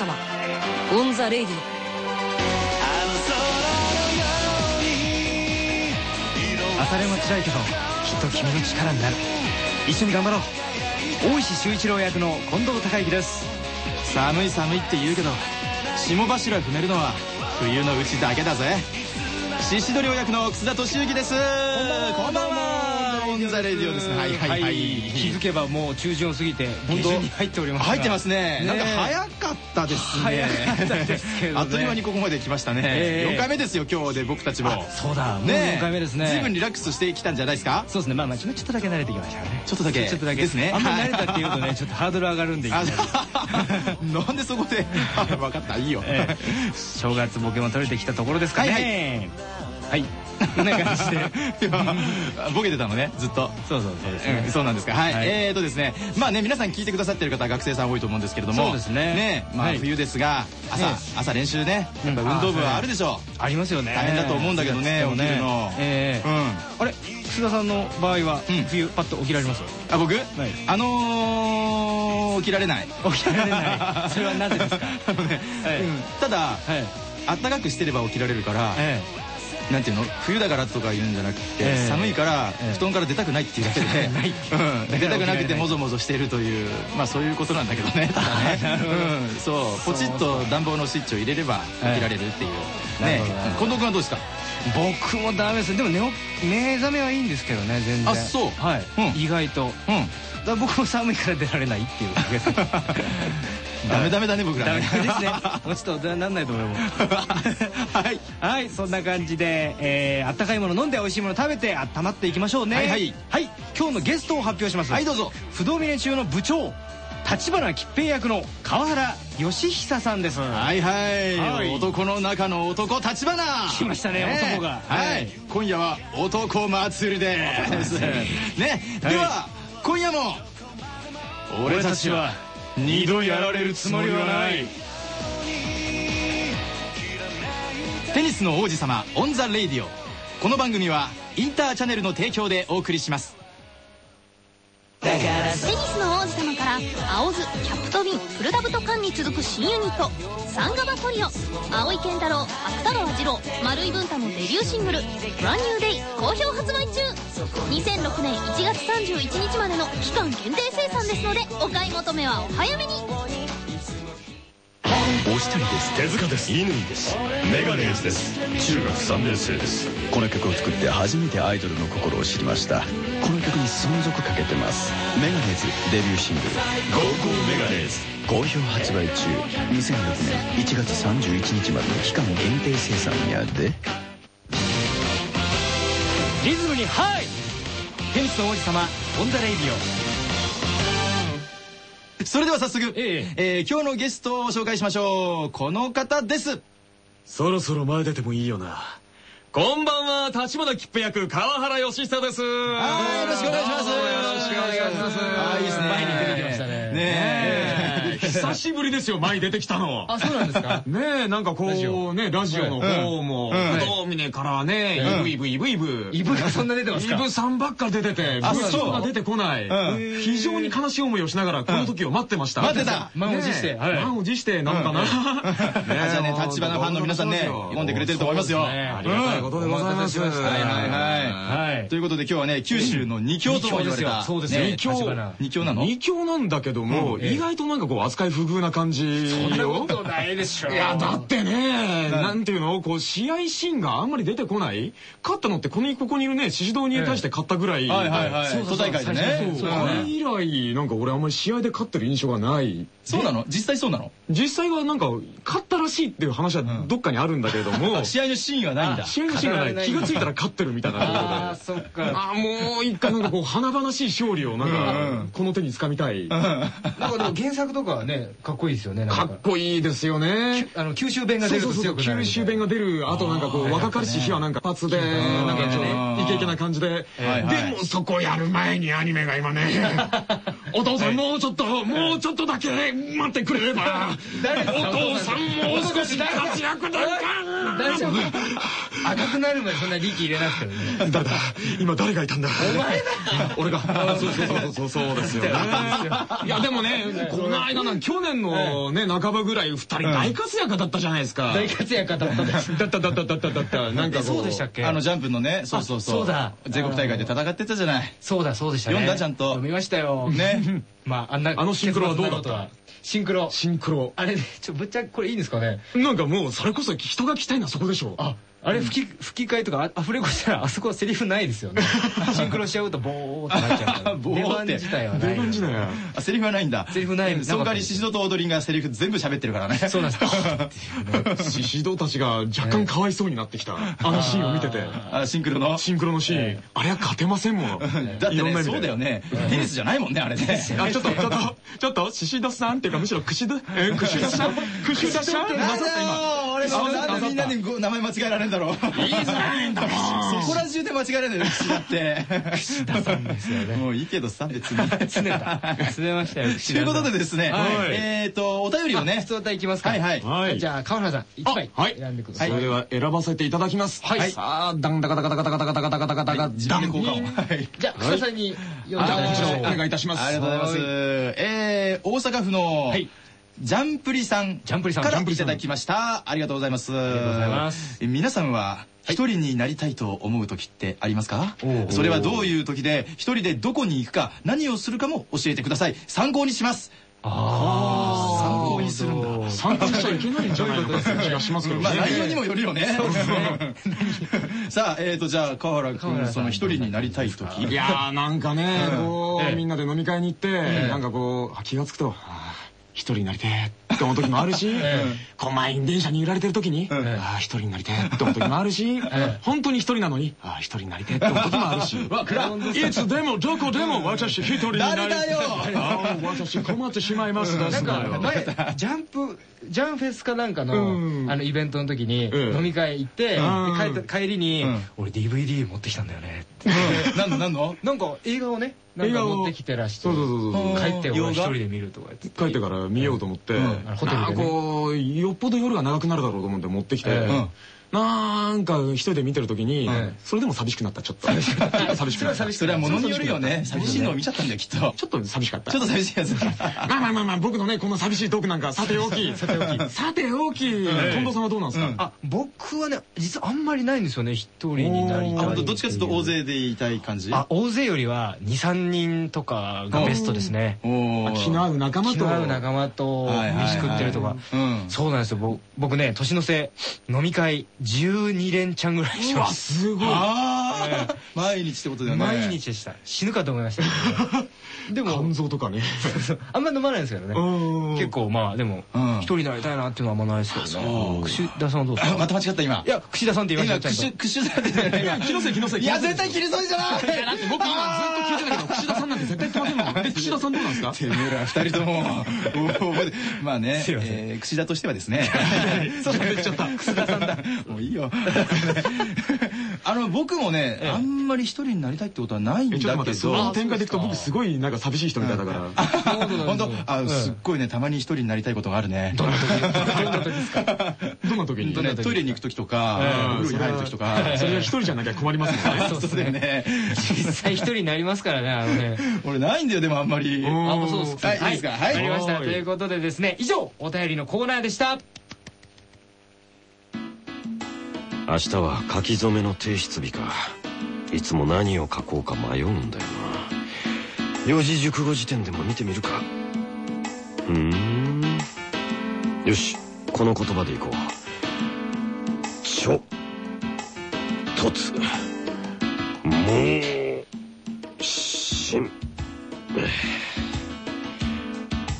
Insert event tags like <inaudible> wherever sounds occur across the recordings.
様 On the Radio。朝練は辛いけどきっと君の力になる。一緒に頑張ろう。大石秀一郎役の近藤孝行です。寒い寒いって言うけど霜柱踏めるのは冬のうちだけだぜ。宍戸亮役の楠田敏之です。こんばんは。 On the Radio ですね。はいはいはい。気づけばもう中旬を過ぎて下旬に入っております入ってますね。なんか早かったですね。早かったですけどね。あっという間にここまで来ましたね。4回目ですよ今日で僕たちも。そうだ。ね4回目ですね。随分リラックスしてきたんじゃないですか？そうですね。まあまあちょっとだけ慣れてきましたね。ちょっとだけ。ちょっとだけですね。<laughs> あんまり慣れたっていうとねちょっとハードル上がるんでいき <laughs> なんでそこで？<laughs> 分かった。いいよ。ええ。正月ボケも取れてきたところですかねはい。こんな感じでボケてたのねずっと。そうそうそうですうんねそうなんですか。はい、はい。えーとですねまあね皆さん聞いてくださってる方は学生さん多いと思うんですけれども。そうですね。まあはい。冬ですが朝、ええ朝練習ねやっぱうん運動部はあるでしょありますよね。大変だと思うんだけどねそうですよ起きるの。ええ。う、うん。あれ須田さんの場合はうん。冬パッと起きられます？あ僕、い。あのー、起きられない。起きられない。<laughs> それはなぜですか？ただはい。あったかくしてれば起きられるから、えなんていうの？冬だからとか言うんじゃなくて、ええ。寒いからええ。布団から出たくないっていうだけで、<laughs> うん、出たくなくてもぞもぞしているというまあそういうことなんだけどね。<laughs> うん、そう。ポチッと暖房のスイッチを入れれば起きられるっていう、ね近藤君はどうですか？え僕もダメですでも寝起目覚めはいいんですけどね全然。あそう。はい。うん。意外と。うん。だ僕も寒いから出られないっていう <laughs> ダメダメだね僕らダメねですね。もうちょっとなんないと思いますはい。はいそんな感じで、えー、あったかいもの飲んで美味しいもの食べて温まっていきましょうね。はいはい。はい今日のゲストを発表します。はいどうぞ。不動峰中の部長立花吉平役の川原義久さんです。はいはい、はい。男の中の男立花。来ましたね男が。はい、はい。今夜は男祭りです。ねでは今夜も俺たちは二度やられるつもりはない。テニスの王子様 On the Radio。この番組はインターチャネルの提供でお送りします。テニスの王子様から青酢キャップと瓶プルタブと缶に続く新ユニットサンガバトリオ。葵剣太郎芥川慈郎丸井ブン太のデビューシングル「 BRAND NEW DAY 好評発売中。2006年1月31日までの期間限定生産ですのでお買い求めはお早めに。お一人です。手塚です。乾です。メガネーズです。中学3年生です。この曲を作って初めてアイドルの心を知りました。この曲に存続かけてます。メガネーズデビューシングル。ゴーゴーメガネーズ。好評発売中。2006年1月31日までの期間限定生産やで。リズムにハイ。テニスの王子様 On the Radio <laughs> それでは早速、ええ。ー今日のゲストを紹介しましょう。この方です。そろそろ前出てもいいよな。こんばんは橘桔平役川原慶久です。はいよろしくお願いします。よろしくお願いします。あーいいですね。前に出久しぶりですよ前に出てきたの。あそうなんですか？ねえなんかこうねラジオの方もうん不動峰からねうん伊武伊武伊武伊武。伊武がそんな出てますか？伊武さんばっか出ててあ部長そうが出てこない。うん非常に悲しい思いをしながらこの時を待ってました。待ってた。満を持してはい。満を持してなのかな。あじゃあね立花ファンの皆さんね読んでくれてると思いますよ。ありがたいことでございます。はいはいはい。はい。ということで今日はね九州の二強とも言われた。そうですよ。ね。二強。二強なの？二強なんだけども、意外となんかこう扱い不遇な感じよ。ないでしょ。いや、だってね、なんていうの？こう、試合シーンがあんまり出てこない。勝ったのって、このここにいるね、宍戸に対して勝ったぐらい。はいはいはい。そうそう都大会でね。それ以来、なんか俺あんまり試合で勝ってる印象がない。そうなの？実際そうなの？実際はなんか、勝ったらしいっていう話はどっかにあるんだけれども、<laughs> 試合のシーンはないんだ。試合のシーンがない。気がついたら勝ってるみたいなところで。あーそっか。あーもう一回なんかこう華々しい勝利をなんかんこの手に掴みたい。なんかでも原作とかはねかっこいいですよねか。っこいいですよね。あの九州弁が出ると強くなる九州弁が出るあとなんかこう若かりし日はなんかパツでなんかちょっとイケイケな感じで。でもそこやる前にアニメが今ね。<laughs> お父さんもうちょっともうちょっとだけ待ってくれれば。<laughs> お父さんもう少し活躍でき大丈夫赤くなるまでそんな力入れなくてもね。誰だ？今誰がいたんだ？お前だ。俺が。そうそうそう。そうそうですよ。ね <laughs> いやでもねこの間なん。去年のね半ばぐらい二人大活躍だったじゃないですか。大活躍だったです。だっただっただっただったなんかこそうでしたっけ？あのジャンプのねそうそうそう。全国大会で戦ってたじゃない。そうだそうでしたね。読んだ？ちゃんと。読みましたよ。ね。<laughs> まああんなあのシンクロはどうだった？シンクロ。シンクロ。あれねちょぶっちゃけこれいいんですかね？なんかもうそれこそ人が聞きたいのはそこでしょ。ああれ吹き吹き替えとかあアフレコしたらあそこはセリフないですよね。<laughs> シンクロしちゃうとボーってなっちゃうから。<laughs> ボーって。出番自体はない。出番時代あセリフはないんだ。セリフない。うんその代わり宍戸と踊りがセリフ全部喋ってるからね。そうなんです。獅子堂たちが若干かわいそうになってきた。あのシーンを見てて。あシンクロの？シンクロのシーン。あれは勝てませんもの。<laughs> だってねいろんな意味で。そうだよね。テニスじゃないもんねあれね。あちょっとちょっとちょっと獅子堂さんっていうかむしろ串田え串田さん？串田さん？ってなさって今俺あなんでみんなにご名前間違えられるんだろう。言いづらいんだもん。そこら中で間違えられるよ串田って。串田さんですよね。もういいけどさ別につねたつねましたよということでですねはい。えっとお便りをね。普通歌いきますか。はいはい。はい。じゃあ川原さん一枚はい。選んでください。それでは選ばせていただきます。はい。さあダンダカダカダカダカダカダカダカダカダカ自ダン分で効果をはいじゃあ福田さんに読んでいただきましょうお願いいたしますありがとうございます。えー、大阪府の、はいジャンプリさんジャンプリさんからいただきました。ありがとうございます。皆さんは一人になりたいと思う時ってありますか？それはどういう時で一人でどこに行くか何をするかも教えてください。参考にします。あ参考にするんだ。参加しちゃいけないんじゃないのかっていう気がしますけどねまあ内容にもよるよね。<laughs> さあ、えーと、じゃあ、川原君、その一人になりたい時。いやーなんかねこええうみんなで飲み会に行ってなんかこうあ気が付くと一人になりてーって思う時もあるし <laughs> こう満員電車に揺られてる時にあー一人になりてーって思う時もあるし本当に一人なのにあー一人になりてーって思う時もあるし。<laughs> <laughs> いつでもどこでも私一人になり誰だよ。あー私困ってしまいますですなんかよ前ジャンプジャンフェスかなんかのうん。あのイベントの時にうん飲み会行って帰りにうん「俺 DVD 持ってきたんだよね」って。何の何の？なんか映画をねなんか映画を持ってきてらして帰って俺一人で見るとか言って。帰ってから見ようと思って、ん。ホテルでね。なんかこうよっぽど夜が長くなるだろうと思って持ってきて、ええなんか一人で見てる時に、ええそれでも寂しくなったちょっと。寂しくなった。寂しくなった。それは物によるよね。寂しいのを見ちゃったんだよ、きっと。ちょっと寂しかった。ちょっと寂しいやつ。まあまあまあまあ僕のねこんな寂しいトークなんか。<laughs> さておき。<laughs> さておき。さておき近藤さんはどうなんですか、あ僕はね実はあんまりないんですよね一人になりたい本当どっちかというと大勢でいたい感じ？あ大勢よりは23人とかがベストですね。気の合う仲間と。気の合う仲間と飯食ってるとか。うん。そうなんですよ。ぼ僕ね年の瀬飲み会12連チャンぐらいしうわますすごい。ああ毎日ってことだよね。毎日でした。死ぬかと思いました。<laughs> でも肝臓とかね。<laughs> あんま飲まないんですけどね。うん。結構まあでもうん。一人になりたいなっていうのはあんまないですけどね。串田さんはどうですか？あ <laughs> また間違った今。いや串田さんって言いま今したよちゃったよね。気のせい気のせいい。や絶対切り添いじゃない。いやだって僕今ずっと聞いてたけど串田さんなんて絶対言ってませんもん田さんどうなんですか？てめえら二人とも。まあね串田としてはですね。そう言っちゃった。串田さんだもういいよ。<laughs> あの僕もねあんまり一人になりたいってことはないんだえけど。ちょっと待ってその展開でいくと僕すごいなんか寂しい人みたいだから。本当あすっごいねたまに一人になりたいことがあるね。どんな時どんな時ですかどんな時にねトイレに行く時とかお風呂に入る時とか。それが一人じゃなきゃ困りますもんね。<laughs> そうだよね。実際一人になりますからねあのね。<laughs> 俺ないんだよでもあんまり。うんあそうですか。はいいいですか？はい。わかりました。はいということでですね以上お便りのコーナーでした明日は書き初めの提出日か。いつも何を書こうか迷うんだよな。四字熟語辞典でも見てみるか。ふーん。よしこの言葉でいこう。ちょとつもうしん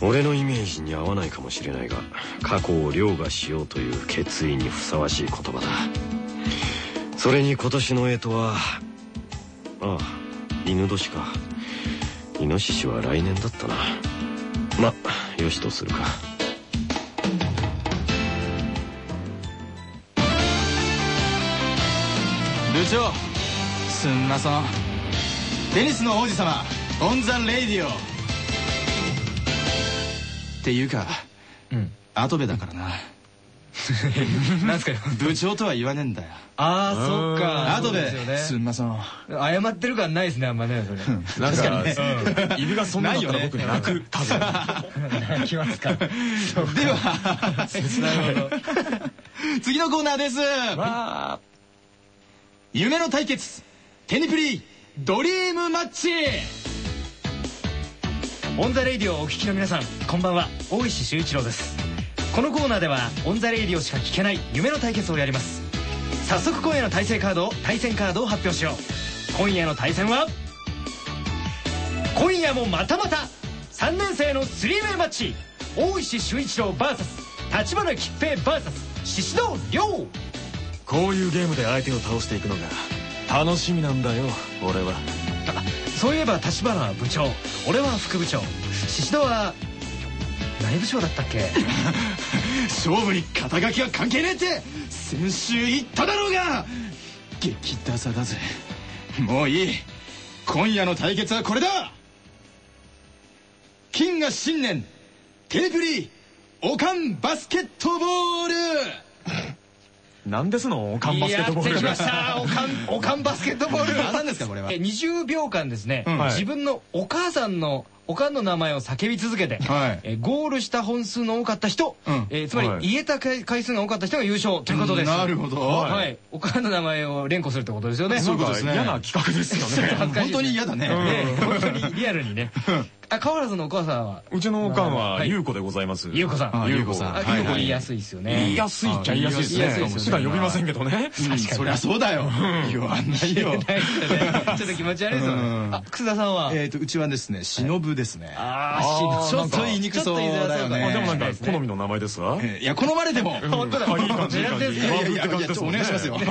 俺のイメージに合わないかもしれないが過去を凌駕しようという決意にふさわしい言葉だ。それに今年の干支はああ戌年か。イノシシは来年だったな。まよしとするか。部長すんまそん。テニスの王子様 On the Radio。っていうかうん。後部だからななんすかよ部長とは言わねえんだよ。ああそっか。後で。すよ、ね、すんません。謝ってる感ないですねあんまねそれ。確かにね。伊武がそんなの僕泣く多分。泣きますか。では次のコーナーです。夢の対決テニプリドリームマッチ。 On the Radio をお聞きの皆さんこんばんは。大石秀一郎です。このコーナーでは On the Radio しか聞けない夢の対決をやります。早速今夜の対戦カードを対戦カードを発表しよう。今夜の対戦は今夜もまたまた3年生の three way マッチ。大石秀一郎 VS 橘桔平 VS 宍戸亮。こういうゲームで相手を倒していくのが楽しみなんだよ俺は。そういえば橘部長俺は副部長。宍戸は内部賞だったっけ？勝負に肩書きは関係ねえって先週言っただろうが激ダサだぜ。もういい。今夜の対決はこれだ。金が新年テレプリおかんバスケットボール。何ですの？おかんバスケットボール。やってきました。おかんおかんバスケットボール。<laughs> 何ですかこれは？20秒間ですね、うん。はい、自分のお母さんのおかんの名前を叫び続けて、えゴールした本数の多かった人、えつまり言えた回数が多かった人が優勝ということです。なるほど、はい、おかんの名前を連呼するってことですよね。そういうことですね。嫌な企画ですよね。本当に嫌だね。本当にリアルにね。あ、河原さんのお母さんは？うちのおかんは、ゆうこでございます。ゆうこさん。ゆうこさん。ゆうこ言いやすいですよね。言いやすいっちゃ言いやすいですね。普段呼びませんけどね。確かに。そりゃそうだよ。言わないよ。<laughs> ちょっと気持ち悪いですよね。あ、楠田さんは？えっと、うちはですね、忍でですね。ああ、ちょっと言いにくそうだよね。でもなんか好みの名前ですわ。いや、好まれても。本当だ。いい感じ。いいや、ちお願いしますよ。<laughs>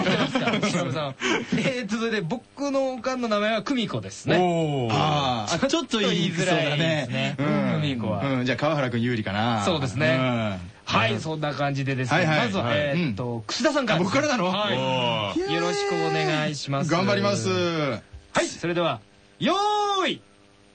え続いて僕のおかんの名前は久美子ですね。ああ、ちょっと言いづらいですね。久美子は。じゃあ川原君有利かな。そうですね。はい、そんな感じでですね。まずは、えっと、串田さんから。僕からなのはい。よろしくお願いします。頑張ります。はい、それでは、よーい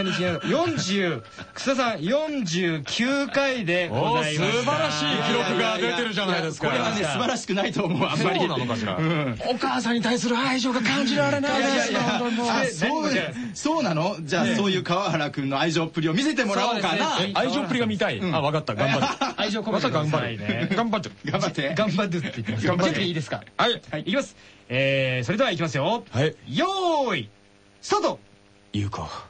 さんに違う40草さん49回でございます。素晴らしい記録が出てるじゃないですか。これはね素晴らしくないと思うあんまり。そうなのかしら、うん、お母さんに対する愛情が感じられない。ですよそうそうなの？じゃあ、ね、そういう川原君の愛情っぷりを見せてもらおうかな、ね、愛情っぷりが見たい、うん、あ分かった。頑張る。愛情込めて頑張い、ね、頑張って。頑張って。頑張って言って。頑張って。いいですか？はい、はい、いきます。えー、それではいきますよ。はい。よーいスタート。言うか。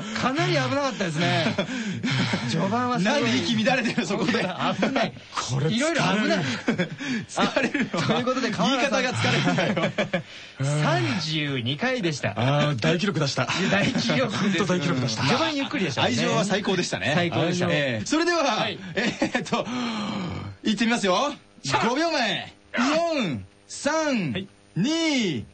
<laughs> かなり危なかったですね。<laughs> 序盤は何息乱れてるそこで。危ない。いろいろ危ない。<laughs> 疲れるということで言い方が疲れるんだよ。32回でした。ああ大記録出した。大記録本当大記録出した。序盤ゆっくりでした愛情は最高でしたね。最高でした。それではえっといってみますよ。5秒前。4321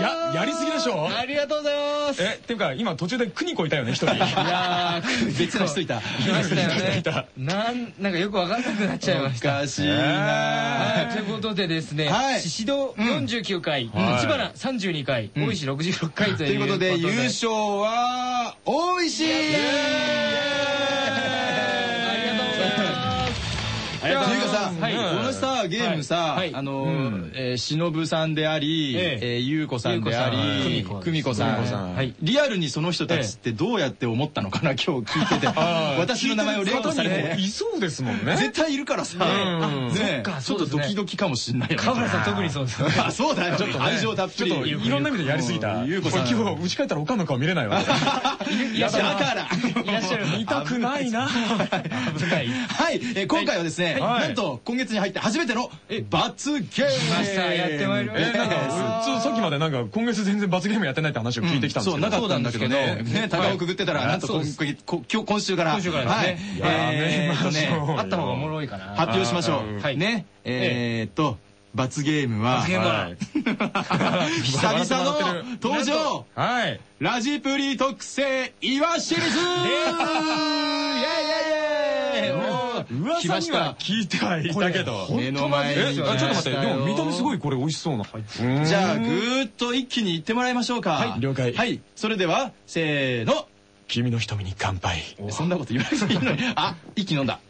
ややりすぎでしょ？ありがとうございます。えっていうか今途中でクニコいたよね一人。いやー別の人いた。いましたよねいた。なんなんかよくわかんなくなっちゃいました。おかしいはないということでですねはい。宍戸49回はい。知花32回大石66回とといういうことで優勝は大石。ありがとうございます。というかささ、はい。このさ、ゲームさ、はい。あの、えー、しのぶさんであり、ええ。えーゆうこさんであり、ゆうこさん。くみこさ久美子さん。ん。はい。リアルにその人たちってどうやって思ったのかな、今日聞いてて。私の名前を連呼されて。いそうですもんね。絶対いるからさ、ん。ねそっかちょっとドキドキかもしんないよね。川村さん特にそうですね。あ、そうだよ。ちょっと愛情たっぷり。ちょっといろんな意味でやりすぎた。ゆうこさん。今日家帰ったらおかんの顔見れないわ。いやだから。いらっしゃる。見たくないな。はい、えー今回はですね、はい。なんと今月に入って初めての罰ゲーム。ましたやってまいりました。さっきまでなんか今月全然罰ゲームやってないって話を聞いてきたんですそう、けどなかったんだけどね。ね、高をくぐってたら、なんと今今週から。今週からですね。はい。えーね、あった方がおもろいかな。発表しましょう。はい。ね。えーっと、罰ゲームは、罰ゲームは。は <laughs> い久々の登場。はい。ラジプリ特製岩シリーズイエイイエイイエイ噂にましたは聞いてはいたけど。目の前にえあちょっと待って。でも見た目すごいいこれ美味しそうなじ。ゃあぐーっと一気にいってもらいましょうか。はい了解。はいそれではせーの。君の瞳に乾杯。そんなこと言わなくていいのに。あ一気に飲んだ。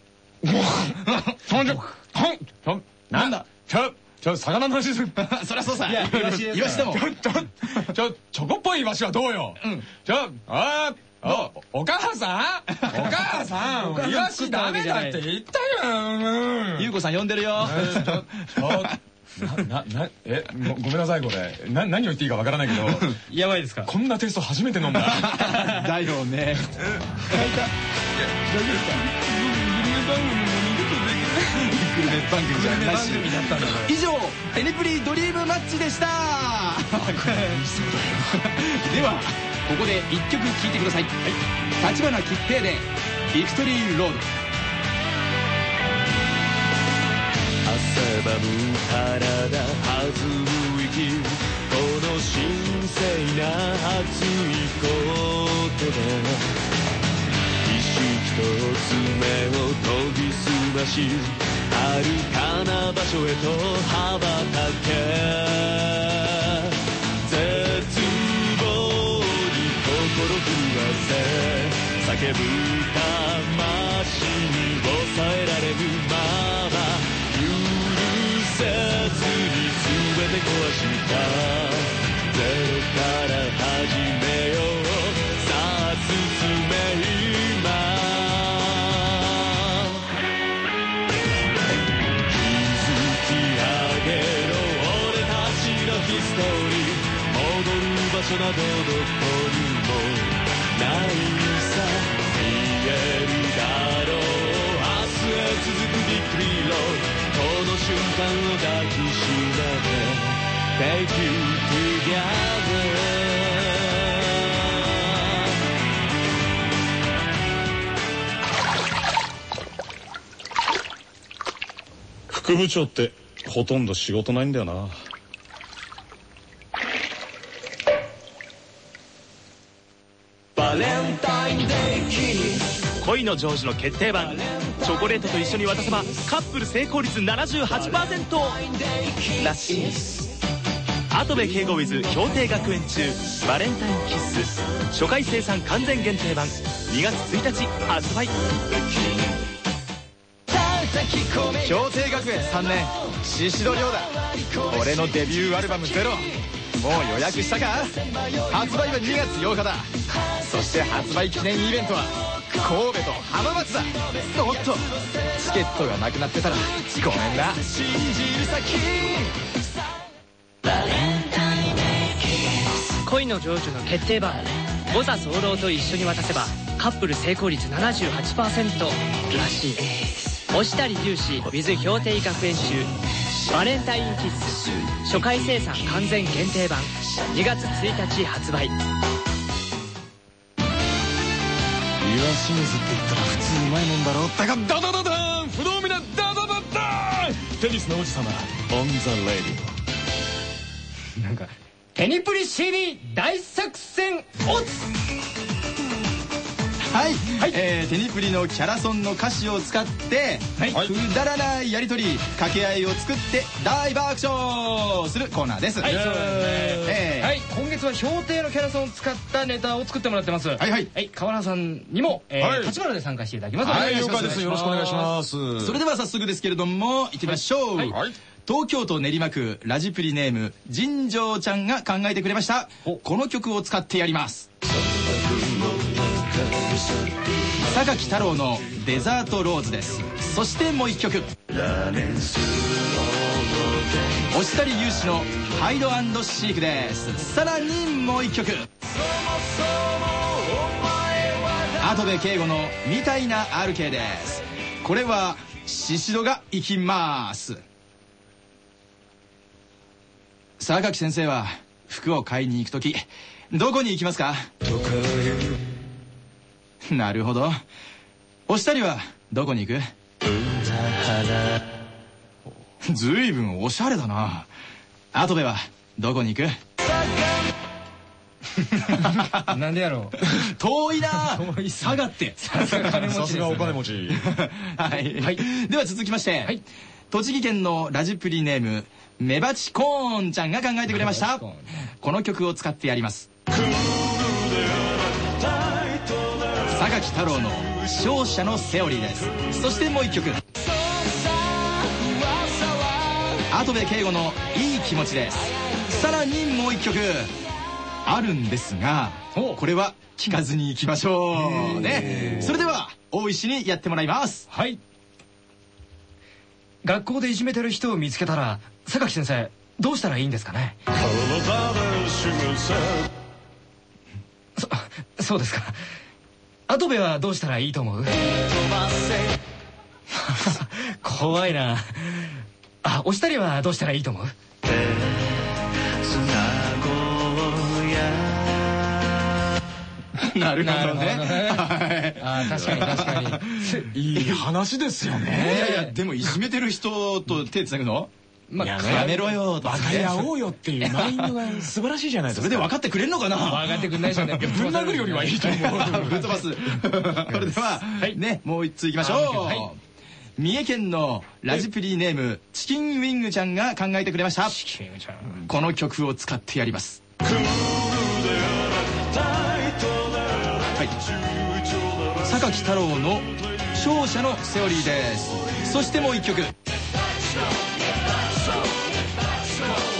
ほんじゃほんちょなんだちょちょ魚の話するそりゃそうさいやイワシですイワシでもちょちょちょチョコっぽいイワシはどうようんちょああお母さんお母さんイワシダメだって言ったようん。ゆうこさん呼んでるよ。な、な、な、え、ごごめんなさい、これ。な、何を言っていいかわからないけど、やばいですか？こんなテスト初めて飲んだ。<laughs> だよね <laughs> <laughs> グルメ番組じゃないし。以上テニプリドリームマッチでした。<laughs> ではここで一曲聴いてください。立花吉平で「ビクトリーロード」汗ばむ体弾む息この神聖な熱いことで意識と爪を研ぎ澄まし遥かな場所へと羽ばたけ。絶望に心震わせ叫ぶ魂に抑えられるまま。許せずに全て壊した。ゼロから始どこにもないさ見えるだろう明日へ続くビクリローこの瞬間を抱きしめて Take you together 副部長ってほとんど仕事ないんだよな。恋の成就の決定版。チョコレートと一緒に渡せばカップル成功率78%らしい跡部敬吾 with 氷定学園中。バレンタインキッス初回生産完全限定版。2月1日発売。氷定学園3年。宍戸亮だ。俺のデビューアルバム「ゼロ。もう予約したか？発売は2月8日だ。そして発売記念イベントは神戸と浜松だ。おっとチケットがなくなってたらごめんな。信じる先恋の成就の決定版。五座候と一緒に渡せばカップル成功率78%らしい押したり重視 with 氷定学園中バレンタインキッス初回生産完全限定版。2月1日発売。岩清水って言ったら普通うまいもんだろだがダダダダーン不動峰なダダダダーンテニスの王子様 On the Radio。なんかテニプリ CD 大作戦オツはい、えーテニプリのキャラソンの歌詞を使って、くだらないやりとり掛け合いを作って大爆笑するコーナーです。はい、そうです。ね。ええはい、今月は標定のキャラソンを使ったネタを作ってもらってます。はいはい。はい、川原さんにも、えはい。ー、立花で参加していただきます。はい。了解です。よろしくお願いします。それでは早速ですけれども行きましょう、東京都練馬区ラジプリネーム尋常ちゃんが考えてくれました。この曲を使ってやります榊太郎の「デザートローズ」です。そしてもう一曲。押谷勇志の「ハイドシーク」です。さらにもう一曲。跡部圭吾の「みたいな RK」です。これは宍戸が行きます。榊先生は服を買いに行く時どこに行きますか？<laughs> なるほど。押したりはどこに行く？ずいぶんおしゃれだな。跡部はどこに行く？<laughs> なんでやろう？<laughs> 遠いな。遠い下がって。さすが金持ちさすがお金持ち。はい、では続きまして、栃木県のラジプリネームメバチコーンちゃんが考えてくれました。この曲を使ってやります榊太郎の「勝者のセオリー」です。そしてもう一曲。跡部圭吾の「いい気持ち」です。さらにもう一曲。あるんですがこれは聞かずにいきましょう。ね。それでは大石にやってもらいます。はい。学校でいじめてる人を見つけたら榊先生どうしたらいいんですかね？そそうですか跡部はどうしたらいいと思う？<laughs> 怖いな。あ押したりはどうしたらいいと思う？<laughs> なるほどね。あ確かに確かに。<laughs> いい話ですよいねやいやでもいじめてる人と手つなぐの？まいやめろよとバカやおうよっていうマインドが素晴らしいじゃないですか。それで分かってくれんのかな？分かってくんないでしょうねぶん殴るよりはいいと思う。ぶっ飛ばすそれでは、ねもう一通いきましょう、はい。三重県のラジプリネームチキンウィングちゃんが考えてくれました。この曲を使ってやります。はい。榊太郎の「勝者のセオリー」です。そしてもう一曲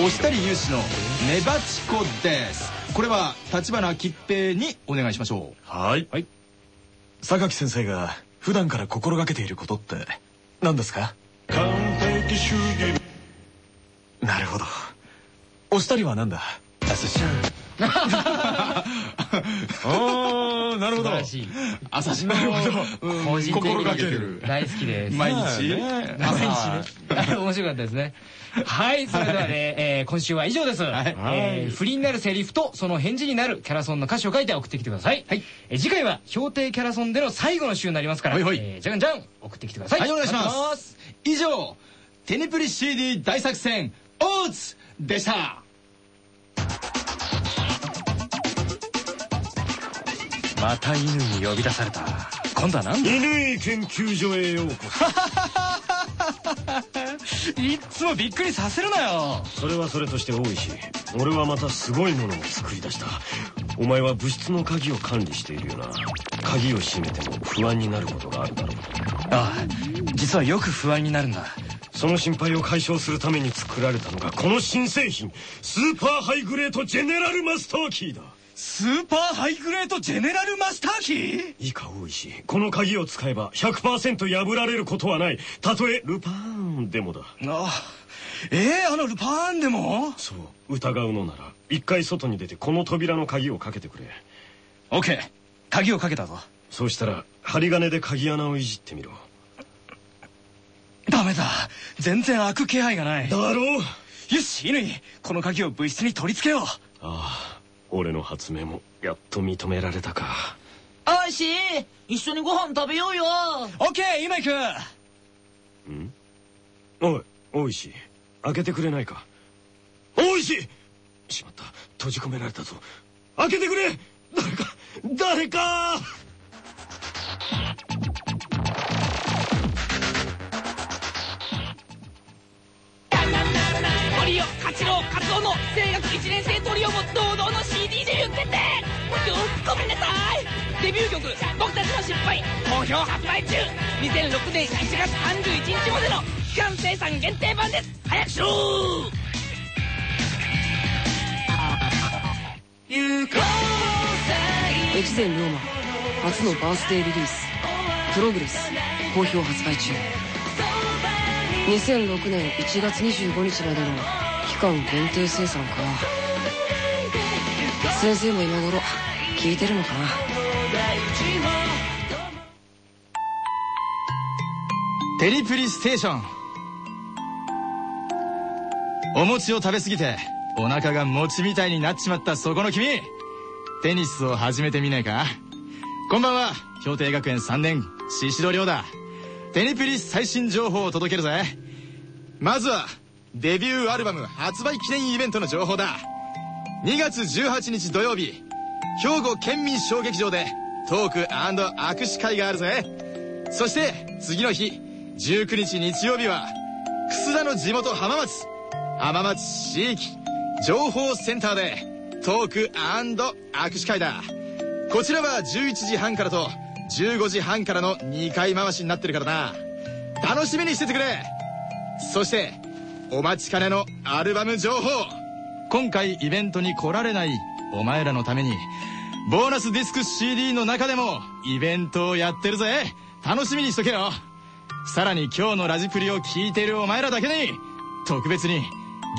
押谷勇志の「メバチコ」です。これは立花吉平にお願いしましょう。はい、榊先生が普段から心がけていることって何ですか？完璧主義。なるほど。押したりは何だ？<laughs> ああなるほど。素晴らしい。朝日なるほど。うん個人的に心がけてる。大好きです。毎日。毎日ね。面白かったですね。はいそれではね、えー今週は以上です、えー不倫になるセリフとその返事になるキャラソンの歌詞を書いて送ってきてください、はい。えー次回は標定キャラソンでの最後の週になりますから、えーじゃんじゃん送ってきてください。はいお願いします。以上テニプリ CD 大作戦オーツでしたまた犬に呼び出された。今度は何だ？犬研究所へようこ <laughs> いっつもびっくりさせるなよ。そそれはそれとして多いし俺はまたすごいものを作り出した。お前は物質の鍵を管理しているよな。鍵を閉めても不安になることがあるだろう。ああ実はよく不安になるんだその心配を解消するために作られたのがこの新製品。スーパーハイグレートジェネラルマスターキーだスーパーハイグレートジェネラルマスターキー？いいか大石この鍵を使えば100%破られることはない。たとえルパーンでもだ。あえー、あのルパーンでも？そう疑うのなら一回外に出てこの扉の鍵をかけてくれ。オッケー鍵をかけたぞ。そうしたら針金で鍵穴をいじってみろ。ダメだ。全然開く気配がない。だろう。よし乾。この鍵を物質に取り付けよう。ああ俺の発明もやっと認められたか。おいし一緒にご飯食べようよ。オッケー今行く。ん？おい大石開けてくれないか？大石しまった。閉じ込められたぞ。開けてくれ。誰か誰か森尾勝郎カツオの声楽1年生トリオも堂々の CD デビュー決定ごめんなさいデビュー曲「僕たちの失敗」好評発売中2006年1月31日までの期間生産限定版です早くしろ越前龍馬初のバースデーリリース「プログレス」好評発売中。2006年1月25日までの間限定生産か先生も今頃聞いてるのかな。テリプリステーション。お餅を食べ過ぎてお腹が餅みたいになっちまったそこの君。テニスを始めてみないか。こんばんは。氷定学園3年宍戸亮だ。テニプリ最新情報を届けるぜ。まずはデビューアルバム発売記念イベントの情報だ。2月18日土曜日兵庫県民小劇場でトーク握手会があるぜ。そして次の日19日日曜日は楠田の地元浜松浜松市域情報センターでトーク握手会だ。こちらは11時半からと15時半からの2回回しになってるからな。楽しみにしててくれ。そしてお待ちかねのアルバム情報。今回イベントに来られないお前らのためにボーナスディスク CD の中でもイベントをやってるぜ。楽しみにしとけよ。さらに今日のラジプリを聞いてるお前らだけに特別に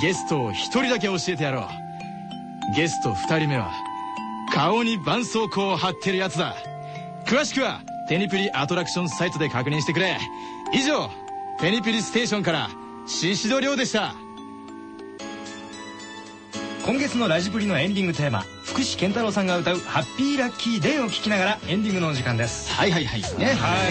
ゲストを一人だけ教えてやろう。ゲスト二人目は顔に絆創膏を貼ってるやつだ。詳しくはテニプリアトラクションサイトで確認してくれ。以上テニプリステーションから宍戸亮でした。今月のラジプリのエンディングテーマ福士健太郎さんが歌う「ハッピーラッキーデー」を聞きながらエンディングのお時間です。はいはいはい。ね。はい。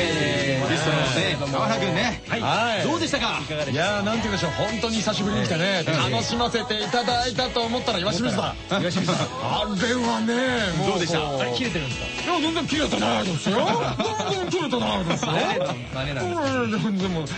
ゲストのね川原君ね。はい。どうでしたか？いやーなんて言うでしょう。本当に久しぶりに来てね。楽しませていただいたと思ったら岩清水さん。岩清水さん。あれはねもどうでした？あれ切れてるんですか？いや全然切れてないですよ全然切れて。<laughs> ないですよ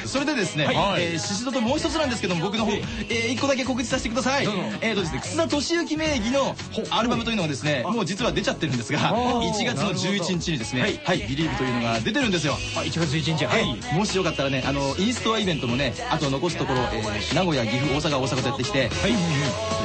それでですね、はい。えー、宍戸ともう一つなんですけども僕の方、えー、一個だけ告知させてください。どうぞえーとですね楠田敏行名義のアルバムというのがですねもう実は出ちゃってるんですが1月の11日にですね「はい、ビリーブというのが出てるんんですよ。あ1月11日。はい。もしよかったらねあのインストアイベントもねあと残すところ、えー名古屋岐阜大阪大阪とやってきて、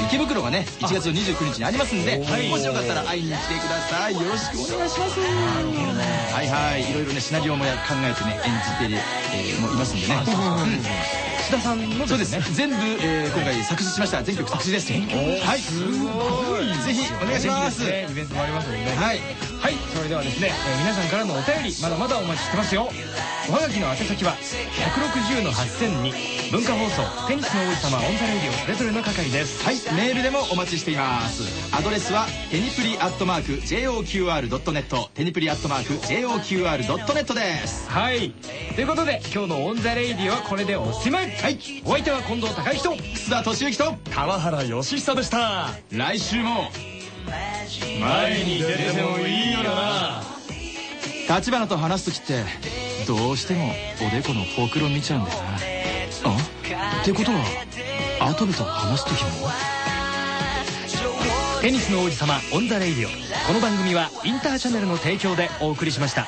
池袋がね1月の29日にありますんで、はい。もしよかったら会いに来てください。よろしくお願いします。はいはい。いろいろねシナリオもや考えてね演じてる、えーもういますんでね。うん須田さんのそうです全部、えー今回作詞しました。全曲作詞です。はい。すごい。ぜひお願いします。イベントもありますのでね。はい。はい。それではですね、えー皆さんからのお便りまだまだお待ちしてますよ。おはがきの宛先は160の8000に文化放送テニスの王子様 On the Radio それぞれの係です。はい。メールでもお待ちしています。アドレスはテニプリアットマーク JOQR.net テニプリアットマーク JOQR.net です。はい。ということで今日の On the Radio はこれでおしまいはい。お相手は近藤孝行と楠田敏之と川原慶久でした。来週も前に出てもいいよな。橘と話す時ってどうしてもおでこのほくろ見ちゃうんだよな。あ？ってことはアトムと話す時も？テニスの王子様 On the Radio。この番組はインターチャネルの提供でお送りしました